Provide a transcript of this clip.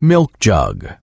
milk jug.